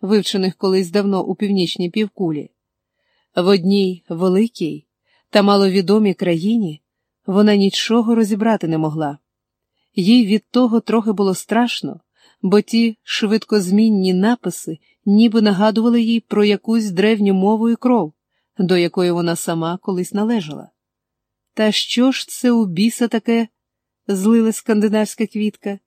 вивчених колись давно у північній півкулі. В одній великій та маловідомій країні вона нічого розібрати не могла. Їй від того трохи було страшно, бо ті швидкозмінні написи ніби нагадували їй про якусь древню мову і кров, до якої вона сама колись належала. Та що ж це у біса таке? злила скандинавська квітка.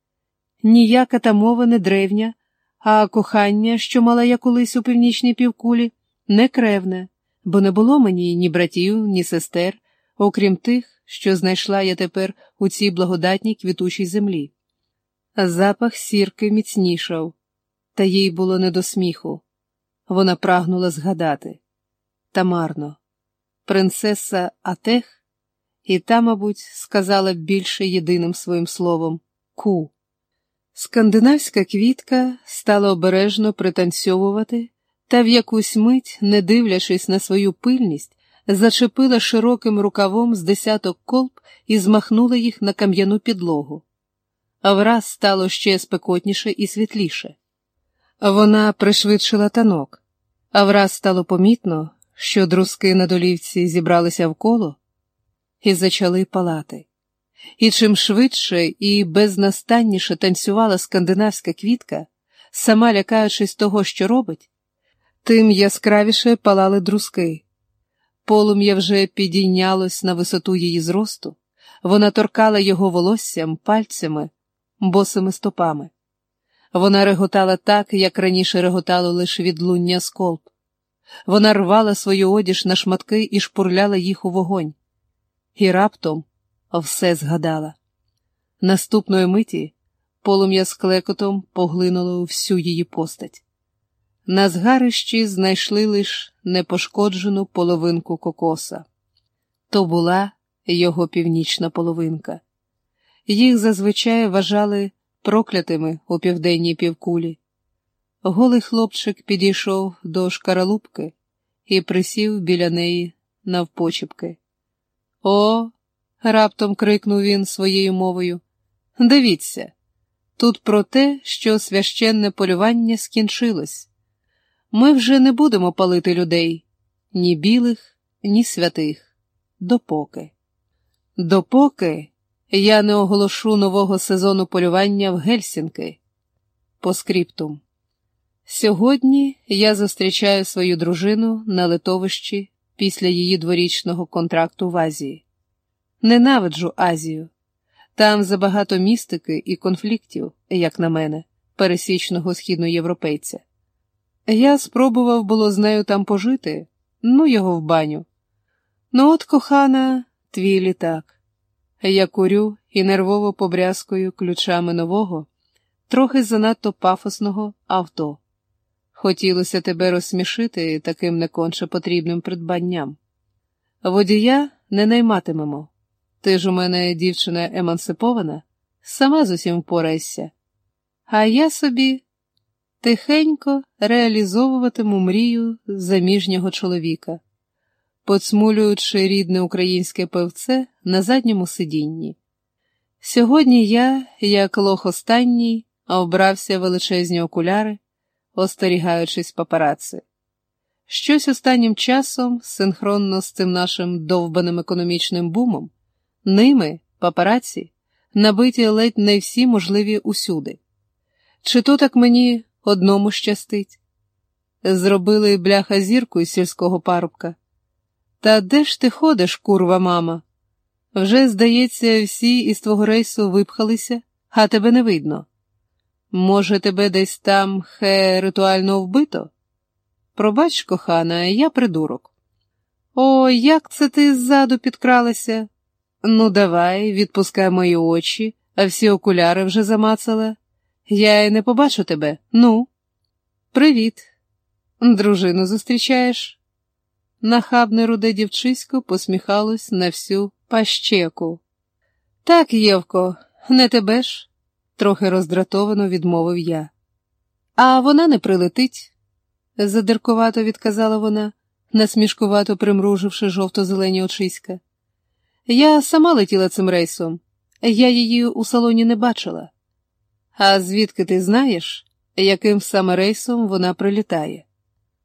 Ніяка та мова не древня, а кохання, що мала я колись у північній півкулі, не кревне, бо не було мені ні братів, ні сестер, окрім тих, що знайшла я тепер у цій благодатній квітучій землі. Запах сірки міцнішав, та їй було не до сміху. Вона прагнула згадати. Та марно, принцеса Атех, і та, мабуть, сказала більше єдиним своїм словом ку. Скандинавська квітка стала обережно пританцьовувати, та в якусь мить, не дивлячись на свою пильність, зачепила широким рукавом з десяток колб і змахнула їх на кам'яну підлогу. А враз стало ще спекотніше і світліше. Вона пришвидшила танок, а враз стало помітно, що друзки на долівці зібралися вколо і зачали палати. І чим швидше і безнастанніше танцювала скандинавська квітка, сама лякаючись того, що робить, тим яскравіше палали друзки. Полум'я вже підійнялось на висоту її зросту, вона торкала його волоссям, пальцями, босими стопами. Вона реготала так, як раніше реготало лише відлуння сколб. Вона рвала свою одіж на шматки і шпурляла їх у вогонь. І раптом все згадала. Наступної миті полум'я з клекотом поглинуло всю її постать. На згарищі знайшли лиш непошкоджену половинку кокоса. То була його північна половинка. Їх зазвичай вважали проклятими у південній півкулі. Голий хлопчик підійшов до шкаралупки і присів біля неї навпочіпки. О, раптом крикнув він своєю мовою. Дивіться, тут про те, що священне полювання скінчилось. Ми вже не будемо палити людей, ні білих, ні святих, допоки. Допоки я не оголошу нового сезону полювання в Гельсінки. По скриптум. Сьогодні я зустрічаю свою дружину на литовищі після її дворічного контракту в Азії. Ненавиджу Азію. Там забагато містики і конфліктів, як на мене, пересічного східноєвропейця. Я спробував було з нею там пожити, ну його в баню. Ну, от, кохана, твій літак. Я курю і нервово побрязкою ключами нового, трохи занадто пафосного авто. Хотілося тебе розсмішити таким неконче потрібним придбанням. Водія не найматимемо. Ти ж у мене дівчина емансипована, сама з усім впорайся. А я собі тихенько реалізовуватиму мрію заміжнього чоловіка, поцмулюючи рідне українське певце на задньому сидінні. Сьогодні я, як лох останній, обрався величезні окуляри, остерігаючись папараци. Щось останнім часом, синхронно з цим нашим довбаним економічним бумом, ними, папараці, набиті ледь не всі можливі усюди. Чи то так мені одному щастить? Зробили бляха зірку із сільського парубка. Та де ж ти ходиш, курва мама? Вже, здається, всі із твого рейсу випхалися, а тебе не видно. Може, тебе десь там хе ритуально вбито? Пробач, кохана, я придурок. О, як це ти ззаду підкралася? Ну, давай, відпускай мої очі, а всі окуляри вже замацала. Я й не побачу тебе. Ну, привіт. Дружину зустрічаєш? Нахабне руде дівчисько посміхалось на всю пащеку. Так, Євко, не тебе ж, трохи роздратовано відмовив я. А вона не прилетить, задиркувато відказала вона, насмішкувато примруживши жовто-зелені очиська. Я сама летіла цим рейсом, я її у салоні не бачила. А звідки ти знаєш? яким саме рейсом вона прилітає.